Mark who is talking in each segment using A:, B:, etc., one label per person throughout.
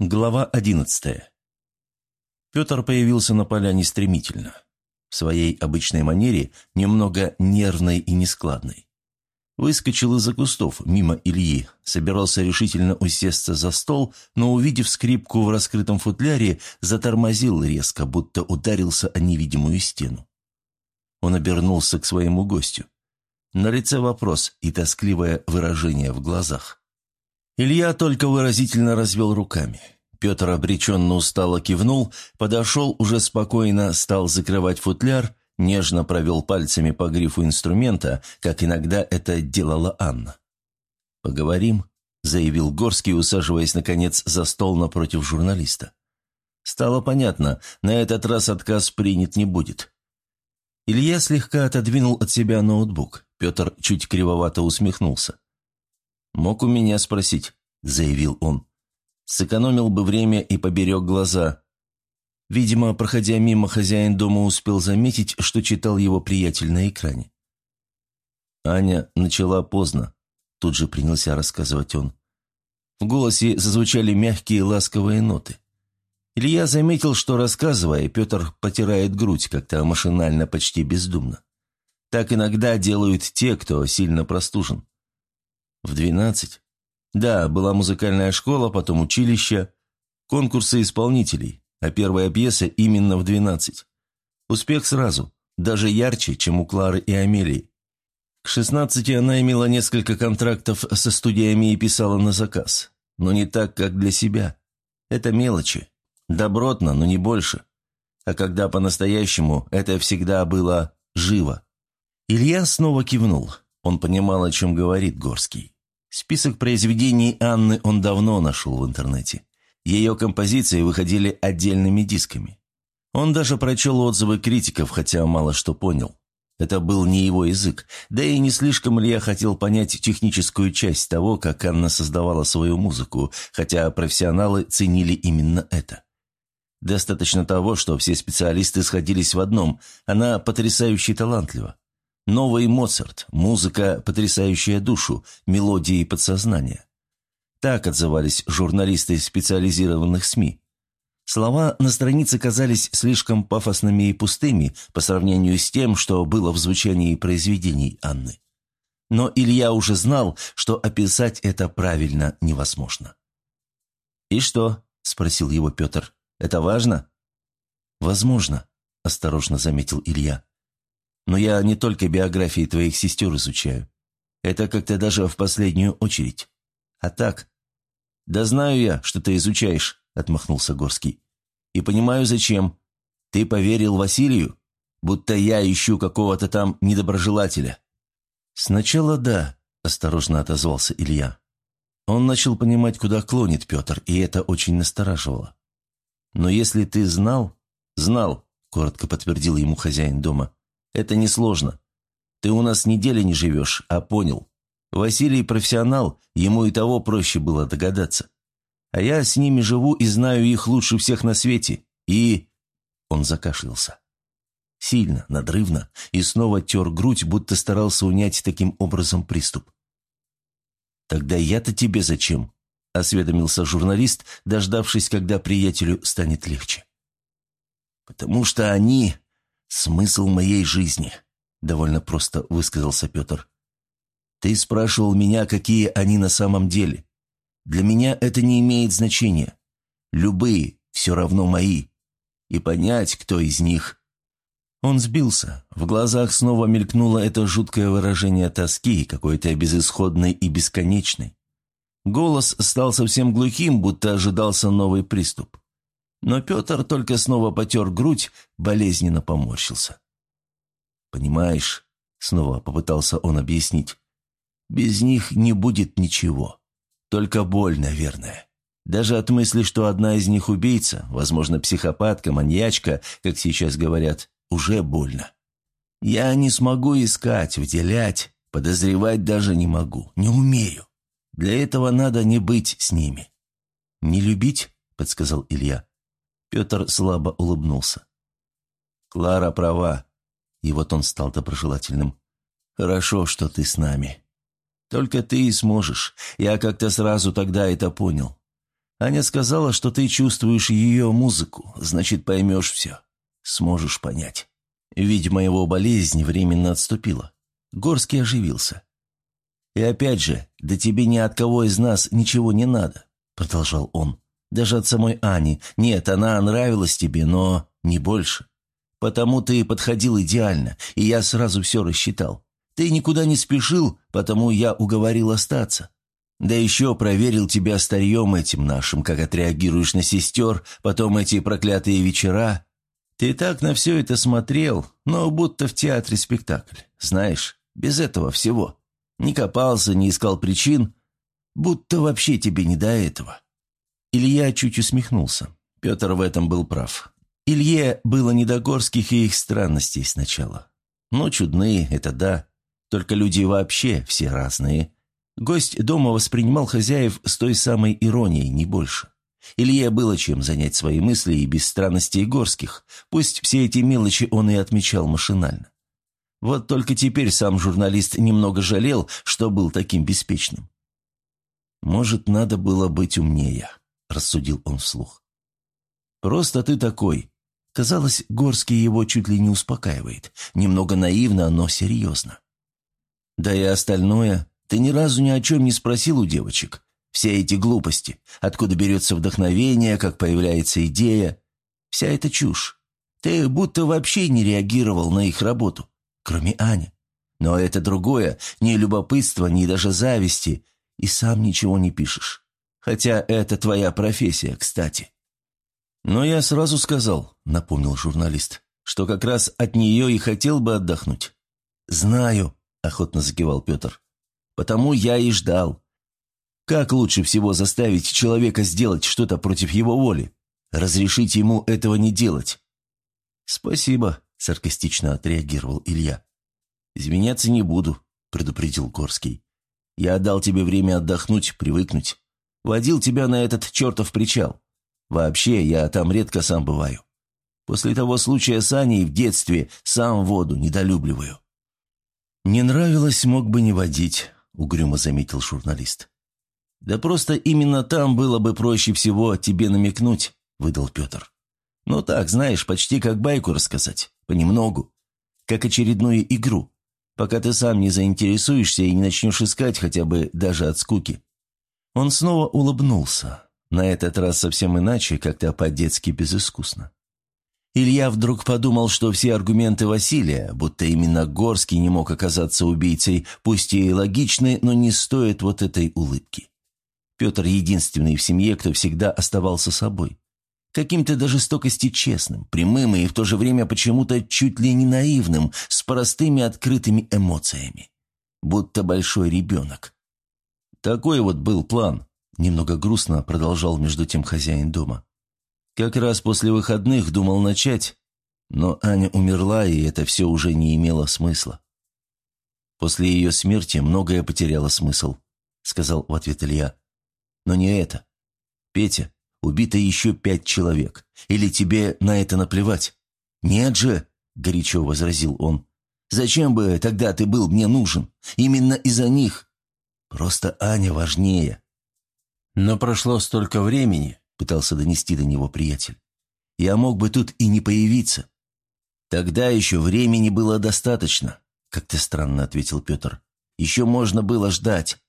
A: Глава одиннадцатая. Петр появился на поляне стремительно. В своей обычной манере, немного нервной и нескладной. Выскочил из-за кустов, мимо Ильи, собирался решительно усесться за стол, но, увидев скрипку в раскрытом футляре, затормозил резко, будто ударился о невидимую стену. Он обернулся к своему гостю. На лице вопрос и тоскливое выражение в глазах. Илья только выразительно развел руками. Петр обреченно устало кивнул, подошел уже спокойно, стал закрывать футляр, нежно провел пальцами по грифу инструмента, как иногда это делала Анна. «Поговорим», — заявил Горский, усаживаясь, наконец, за стол напротив журналиста. Стало понятно, на этот раз отказ принят не будет. Илья слегка отодвинул от себя ноутбук. Петр чуть кривовато усмехнулся. «Мог у меня спросить», — заявил он. «Сэкономил бы время и поберег глаза». Видимо, проходя мимо, хозяин дома успел заметить, что читал его приятель на экране. Аня начала поздно, тут же принялся рассказывать он. В голосе зазвучали мягкие ласковые ноты. Илья заметил, что, рассказывая, Петр потирает грудь как-то машинально, почти бездумно. Так иногда делают те, кто сильно простужен. В двенадцать? Да, была музыкальная школа, потом училище, конкурсы исполнителей, а первая пьеса именно в двенадцать. Успех сразу, даже ярче, чем у Клары и Амелии. К шестнадцати она имела несколько контрактов со студиями и писала на заказ. Но не так, как для себя. Это мелочи. Добротно, но не больше. А когда по-настоящему, это всегда было живо. Илья снова кивнул. Он понимал, о чем говорит Горский. Список произведений Анны он давно нашел в интернете. Ее композиции выходили отдельными дисками. Он даже прочел отзывы критиков, хотя мало что понял. Это был не его язык, да и не слишком ли я хотел понять техническую часть того, как Анна создавала свою музыку, хотя профессионалы ценили именно это. Достаточно того, что все специалисты сходились в одном – она потрясающе талантлива. Новый Моцарт, музыка, потрясающая душу, мелодии подсознания. Так отзывались журналисты специализированных СМИ. Слова на странице казались слишком пафосными и пустыми по сравнению с тем, что было в звучании произведений Анны. Но Илья уже знал, что описать это правильно невозможно. «И что?» – спросил его Петр. «Это важно?» «Возможно», – осторожно заметил Илья. Но я не только биографии твоих сестер изучаю. Это как-то даже в последнюю очередь. А так...» «Да знаю я, что ты изучаешь», — отмахнулся Горский. «И понимаю, зачем. Ты поверил Василию? Будто я ищу какого-то там недоброжелателя». «Сначала да», — осторожно отозвался Илья. Он начал понимать, куда клонит Петр, и это очень настораживало. «Но если ты знал...» «Знал», — коротко подтвердил ему хозяин дома. Это несложно. Ты у нас недели не живешь, а понял. Василий профессионал, ему и того проще было догадаться. А я с ними живу и знаю их лучше всех на свете. И...» Он закашлялся. Сильно, надрывно, и снова тер грудь, будто старался унять таким образом приступ. «Тогда я-то тебе зачем?» — осведомился журналист, дождавшись, когда приятелю станет легче. «Потому что они «Смысл моей жизни», — довольно просто высказался Петр. «Ты спрашивал меня, какие они на самом деле. Для меня это не имеет значения. Любые все равно мои. И понять, кто из них...» Он сбился. В глазах снова мелькнуло это жуткое выражение тоски, какой-то безысходной и бесконечной. Голос стал совсем глухим, будто ожидался новый приступ. Но Петр только снова потер грудь, болезненно поморщился. «Понимаешь», — снова попытался он объяснить, — «без них не будет ничего. Только боль, наверное. Даже от мысли, что одна из них убийца, возможно, психопатка, маньячка, как сейчас говорят, уже больно. Я не смогу искать, выделять, подозревать даже не могу, не умею. Для этого надо не быть с ними». «Не любить?» — подсказал Илья. Петр слабо улыбнулся. «Клара права». И вот он стал доброжелательным. «Хорошо, что ты с нами. Только ты и сможешь. Я как-то сразу тогда это понял. Аня сказала, что ты чувствуешь ее музыку, значит, поймешь все. Сможешь понять. Видимо, его болезнь временно отступила. Горский оживился. «И опять же, да тебе ни от кого из нас ничего не надо», — продолжал он. «Даже от самой Ани. Нет, она нравилась тебе, но не больше. Потому ты подходил идеально, и я сразу все рассчитал. Ты никуда не спешил, потому я уговорил остаться. Да еще проверил тебя старьем этим нашим, как отреагируешь на сестер, потом эти проклятые вечера. Ты так на все это смотрел, но будто в театре спектакль. Знаешь, без этого всего. Не копался, не искал причин, будто вообще тебе не до этого». Илья чуть усмехнулся. Петр в этом был прав. Илье было не до горских и их странностей сначала. Ну, чудные, это да. Только люди вообще все разные. Гость дома воспринимал хозяев с той самой иронией, не больше. Илье было чем занять свои мысли и без странностей горских, пусть все эти мелочи он и отмечал машинально. Вот только теперь сам журналист немного жалел, что был таким беспечным. «Может, надо было быть умнее», — рассудил он вслух. «Просто ты такой». Казалось, Горский его чуть ли не успокаивает. Немного наивно, но серьезно. Да и остальное ты ни разу ни о чем не спросил у девочек. Все эти глупости. Откуда берется вдохновение, как появляется идея. Вся эта чушь. Ты будто вообще не реагировал на их работу, кроме Ани. Но это другое, ни любопытства, ни даже зависти, и сам ничего не пишешь. Хотя это твоя профессия, кстати. «Но я сразу сказал», — напомнил журналист, «что как раз от нее и хотел бы отдохнуть». «Знаю», — охотно закивал Петр. Потому я и ждал. Как лучше всего заставить человека сделать что-то против его воли? Разрешить ему этого не делать?» «Спасибо», — саркастично отреагировал Илья. «Извиняться не буду», — предупредил Горский. «Я отдал тебе время отдохнуть, привыкнуть. Водил тебя на этот чертов причал. Вообще, я там редко сам бываю. После того случая с Аней в детстве сам воду недолюбливаю». «Не нравилось, мог бы не водить угрюмо заметил журналист. «Да просто именно там было бы проще всего тебе намекнуть», — выдал Петр. «Ну так, знаешь, почти как байку рассказать, понемногу, как очередную игру, пока ты сам не заинтересуешься и не начнешь искать хотя бы даже от скуки». Он снова улыбнулся, на этот раз совсем иначе, как-то по-детски безыскусно. Илья вдруг подумал, что все аргументы Василия, будто именно Горский не мог оказаться убийцей, пусть и логичны, но не стоят вот этой улыбки. Петр единственный в семье, кто всегда оставался собой. Каким-то до жестокости честным, прямым и в то же время почему-то чуть ли не наивным, с простыми открытыми эмоциями. Будто большой ребенок. Такой вот был план. Немного грустно продолжал между тем хозяин дома. Как раз после выходных думал начать, но Аня умерла, и это все уже не имело смысла. После ее смерти многое потеряло смысл, сказал в ответ Илья. Но не это. Петя, убито еще пять человек. Или тебе на это наплевать? Нет же, горячо возразил он. Зачем бы тогда ты был мне нужен? Именно из-за них. Просто Аня важнее. Но прошло столько времени, пытался донести до него приятель. «Я мог бы тут и не появиться». «Тогда еще времени было достаточно», — как-то странно ответил Петр. «Еще можно было ждать».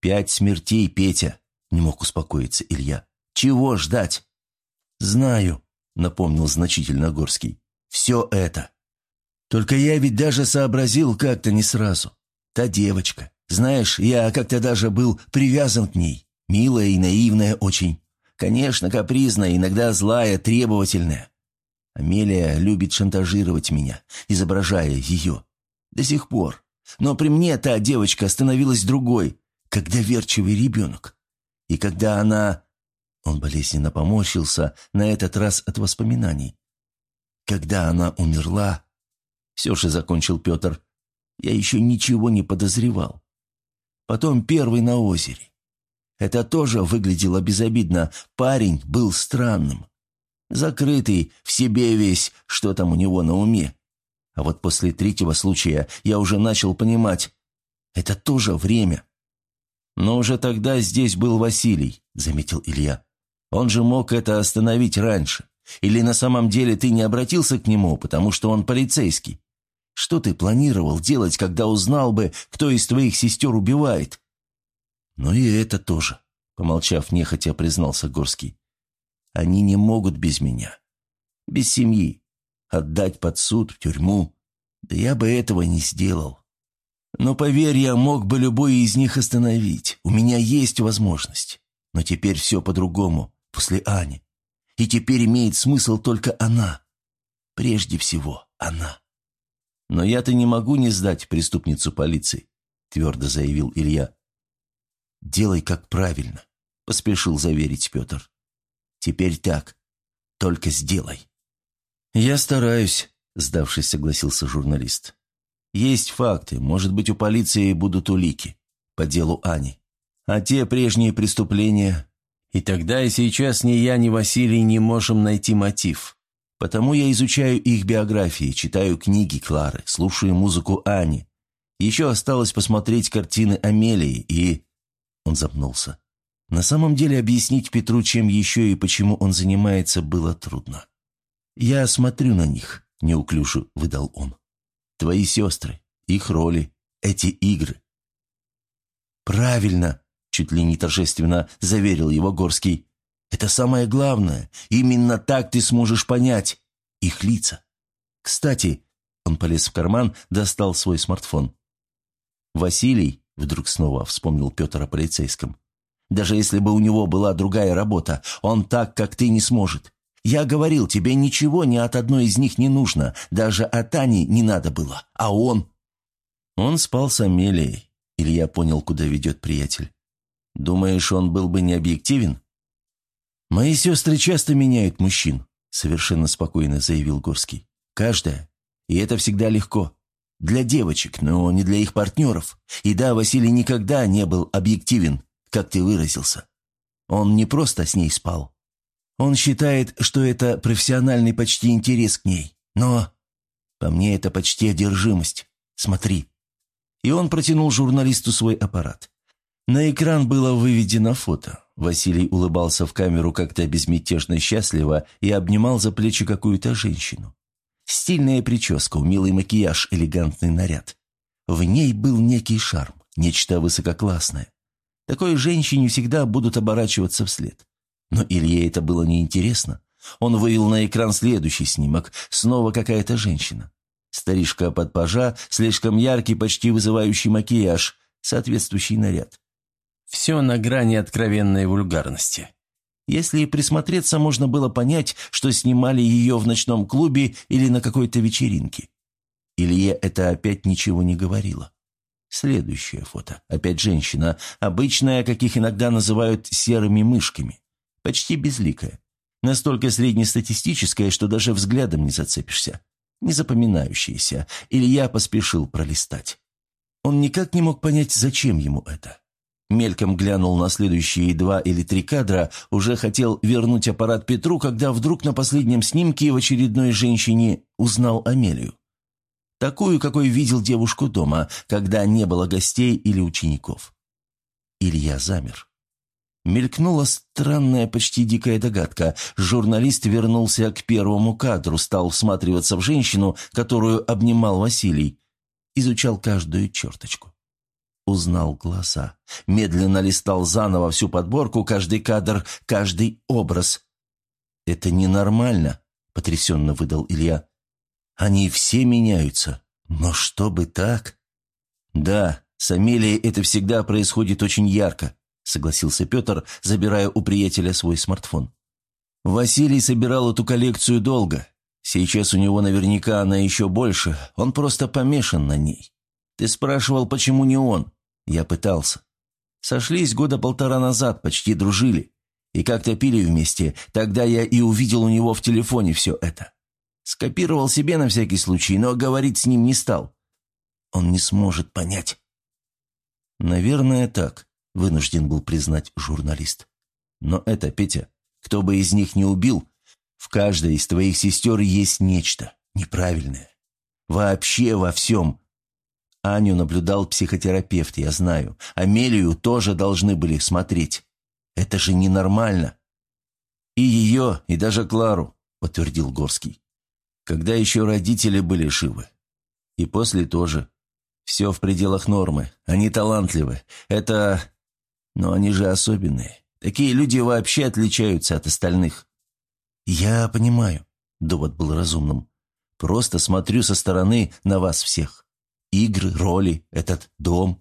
A: «Пять смертей, Петя», — не мог успокоиться Илья. «Чего ждать?» «Знаю», — напомнил значительно Горский. «Все это. Только я ведь даже сообразил как-то не сразу. Та девочка. Знаешь, я как-то даже был привязан к ней. Милая и наивная очень. Конечно, капризная, иногда злая, требовательная. Амелия любит шантажировать меня, изображая ее. До сих пор. Но при мне та девочка становилась другой, как доверчивый ребенок. И когда она... Он болезненно поморщился, на этот раз от воспоминаний. Когда она умерла... Все же закончил Петр. Я еще ничего не подозревал. Потом первый на озере. Это тоже выглядело безобидно. Парень был странным. Закрытый, в себе весь, что там у него на уме. А вот после третьего случая я уже начал понимать, это тоже время. «Но уже тогда здесь был Василий», — заметил Илья. «Он же мог это остановить раньше. Или на самом деле ты не обратился к нему, потому что он полицейский? Что ты планировал делать, когда узнал бы, кто из твоих сестер убивает?» «Ну и это тоже», — помолчав нехотя, признался Горский. «Они не могут без меня. Без семьи. Отдать под суд, в тюрьму. Да я бы этого не сделал. Но, поверь, я мог бы любой из них остановить. У меня есть возможность. Но теперь все по-другому, после Ани. И теперь имеет смысл только она. Прежде всего, она. Но я-то не могу не сдать преступницу полиции, твердо заявил Илья. Делай как правильно, поспешил заверить Петр. Теперь так. Только сделай. Я стараюсь, сдавшись, согласился журналист. Есть факты, может быть, у полиции будут улики по делу Ани. А те прежние преступления... И тогда и сейчас ни я, ни Василий не можем найти мотив. Потому я изучаю их биографии, читаю книги Клары, слушаю музыку Ани. Еще осталось посмотреть картины Амелии и... Он запнулся. На самом деле объяснить Петру, чем еще и почему он занимается, было трудно. «Я смотрю на них», — неуклюже выдал он. «Твои сестры, их роли, эти игры». «Правильно», — чуть ли не торжественно заверил его Горский. «Это самое главное. Именно так ты сможешь понять их лица. Кстати, он полез в карман, достал свой смартфон. «Василий», — вдруг снова вспомнил Петр о полицейском, «даже если бы у него была другая работа, он так, как ты, не сможет. Я говорил, тебе ничего ни от одной из них не нужно, даже от Ани не надо было, а он...» Он спал с Амелией. Илья понял, куда ведет приятель. «Думаешь, он был бы не объективен?» «Мои сестры часто меняют мужчин», — совершенно спокойно заявил Горский. «Каждая. И это всегда легко. Для девочек, но не для их партнеров. И да, Василий никогда не был объективен, как ты выразился. Он не просто с ней спал. Он считает, что это профессиональный почти интерес к ней. Но по мне это почти одержимость. Смотри». И он протянул журналисту свой аппарат. На экран было выведено фото. Василий улыбался в камеру как-то безмятежно счастливо и обнимал за плечи какую-то женщину. Стильная прическа, умелый макияж, элегантный наряд. В ней был некий шарм, нечто высококлассное. Такой женщине всегда будут оборачиваться вслед. Но Илье это было неинтересно. Он вывел на экран следующий снимок. Снова какая-то женщина. Старишка под пажа, слишком яркий, почти вызывающий макияж, соответствующий наряд. Все на грани откровенной вульгарности. Если присмотреться, можно было понять, что снимали ее в ночном клубе или на какой-то вечеринке. Илье это опять ничего не говорило. Следующее фото. Опять женщина, обычная, каких иногда называют серыми мышками. Почти безликая. Настолько среднестатистическая, что даже взглядом не зацепишься. Незапоминающаяся. Илья поспешил пролистать. Он никак не мог понять, зачем ему это. Мельком глянул на следующие два или три кадра, уже хотел вернуть аппарат Петру, когда вдруг на последнем снимке в очередной женщине узнал Амелию. Такую, какой видел девушку дома, когда не было гостей или учеников. Илья замер. Мелькнула странная, почти дикая догадка. Журналист вернулся к первому кадру, стал всматриваться в женщину, которую обнимал Василий. Изучал каждую черточку узнал глаза. Медленно листал заново всю подборку, каждый кадр, каждый образ. «Это ненормально», — потрясенно выдал Илья. «Они все меняются. Но чтобы так?» «Да, с Амелией это всегда происходит очень ярко», — согласился Петр, забирая у приятеля свой смартфон. «Василий собирал эту коллекцию долго. Сейчас у него наверняка она еще больше. Он просто помешан на ней. Ты спрашивал, почему не он? Я пытался. Сошлись года полтора назад, почти дружили. И как-то пили вместе. Тогда я и увидел у него в телефоне все это. Скопировал себе на всякий случай, но говорить с ним не стал. Он не сможет понять. Наверное, так, вынужден был признать журналист. Но это, Петя, кто бы из них не убил, в каждой из твоих сестер есть нечто неправильное. Вообще во всем. Аню наблюдал психотерапевт, я знаю. Амелию тоже должны были смотреть. Это же ненормально. И ее, и даже Клару, подтвердил Горский. Когда еще родители были живы. И после тоже. Все в пределах нормы. Они талантливы. Это... Но они же особенные. Такие люди вообще отличаются от остальных. Я понимаю. Довод был разумным. Просто смотрю со стороны на вас всех. Игры, роли, этот дом.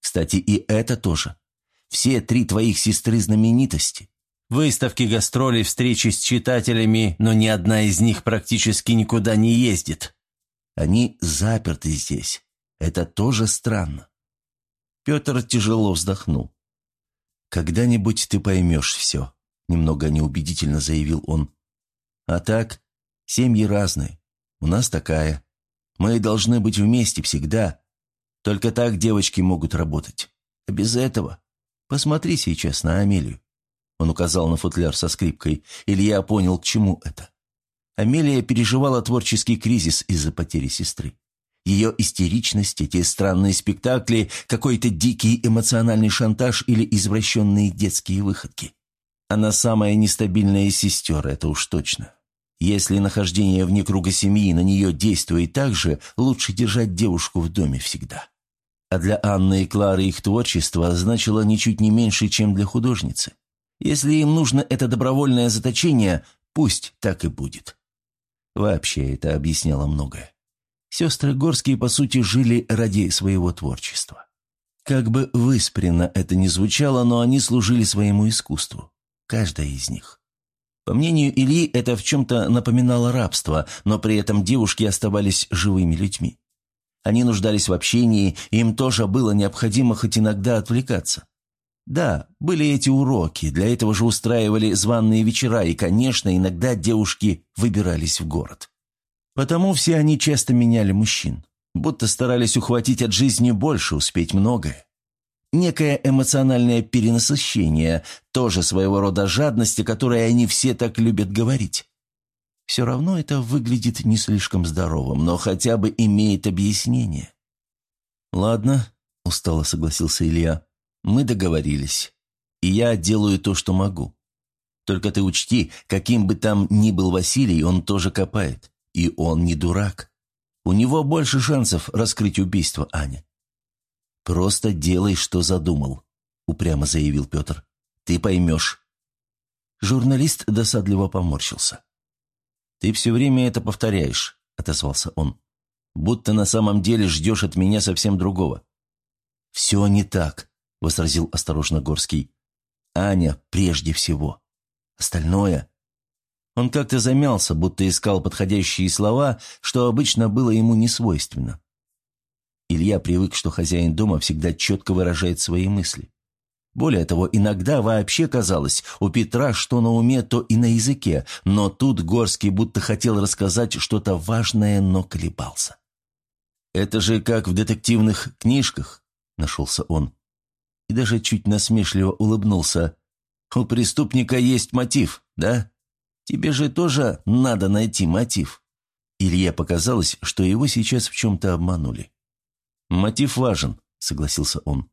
A: Кстати, и это тоже. Все три твоих сестры знаменитости. Выставки, гастроли, встречи с читателями, но ни одна из них практически никуда не ездит. Они заперты здесь. Это тоже странно. Петр тяжело вздохнул. «Когда-нибудь ты поймешь все», — немного неубедительно заявил он. «А так, семьи разные. У нас такая. Мы должны быть вместе всегда. Только так девочки могут работать. А без этого... Посмотри сейчас на Амелию». Он указал на футляр со скрипкой. Илья понял, к чему это. Амелия переживала творческий кризис из-за потери сестры. Ее истеричность, эти странные спектакли, какой-то дикий эмоциональный шантаж или извращенные детские выходки. Она самая нестабильная из сестер, это уж точно. Если нахождение вне круга семьи на нее действует так же, лучше держать девушку в доме всегда. А для Анны и Клары их творчество значило ничуть не меньше, чем для художницы. Если им нужно это добровольное заточение, пусть так и будет. Вообще это объясняло многое. Сестры Горские, по сути, жили ради своего творчества. Как бы выспренно это ни звучало, но они служили своему искусству. Каждая из них. По мнению Ильи, это в чем-то напоминало рабство, но при этом девушки оставались живыми людьми. Они нуждались в общении, им тоже было необходимо хоть иногда отвлекаться. Да, были эти уроки, для этого же устраивали званные вечера, и, конечно, иногда девушки выбирались в город. Потому все они часто меняли мужчин, будто старались ухватить от жизни больше, успеть многое. Некое эмоциональное перенасыщение, тоже своего рода жадность, о которой они все так любят говорить. Все равно это выглядит не слишком здоровым, но хотя бы имеет объяснение. «Ладно», — устало согласился Илья, мы договорились. И я делаю то, что могу. Только ты учти, каким бы там ни был Василий, он тоже копает. И он не дурак. У него больше шансов раскрыть убийство Аня. «Просто делай, что задумал», — упрямо заявил Петр. «Ты поймешь». Журналист досадливо поморщился. «Ты все время это повторяешь», — отозвался он. «Будто на самом деле ждешь от меня совсем другого». «Все не так», — возразил осторожно Горский. «Аня прежде всего. Остальное...» Он как-то замялся, будто искал подходящие слова, что обычно было ему не свойственно. Илья привык, что хозяин дома всегда четко выражает свои мысли. Более того, иногда вообще казалось, у Петра что на уме, то и на языке, но тут Горский будто хотел рассказать что-то важное, но колебался. «Это же как в детективных книжках», — нашелся он и даже чуть насмешливо улыбнулся. «У преступника есть мотив, да? Тебе же тоже надо найти мотив». Илье показалось, что его сейчас в чем-то обманули. «Мотив важен», — согласился он.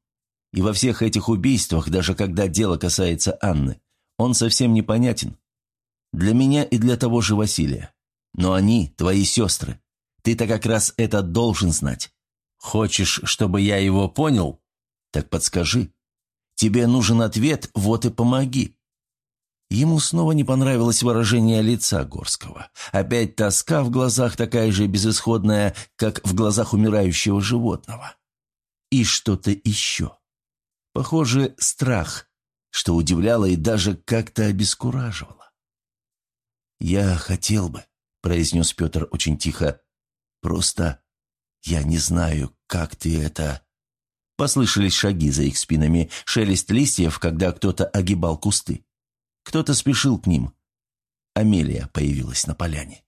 A: «И во всех этих убийствах, даже когда дело касается Анны, он совсем непонятен. Для меня и для того же Василия. Но они твои сестры. Ты-то как раз это должен знать. Хочешь, чтобы я его понял? Так подскажи. Тебе нужен ответ, вот и помоги». Ему снова не понравилось выражение лица Горского. Опять тоска в глазах такая же безысходная, как в глазах умирающего животного. И что-то еще. Похоже, страх, что удивляло и даже как-то обескураживало. «Я хотел бы», — произнес Петр очень тихо, — «просто я не знаю, как ты это...» Послышались шаги за их спинами, шелест листьев, когда кто-то огибал кусты. Кто-то спешил к ним. Амелия появилась на поляне.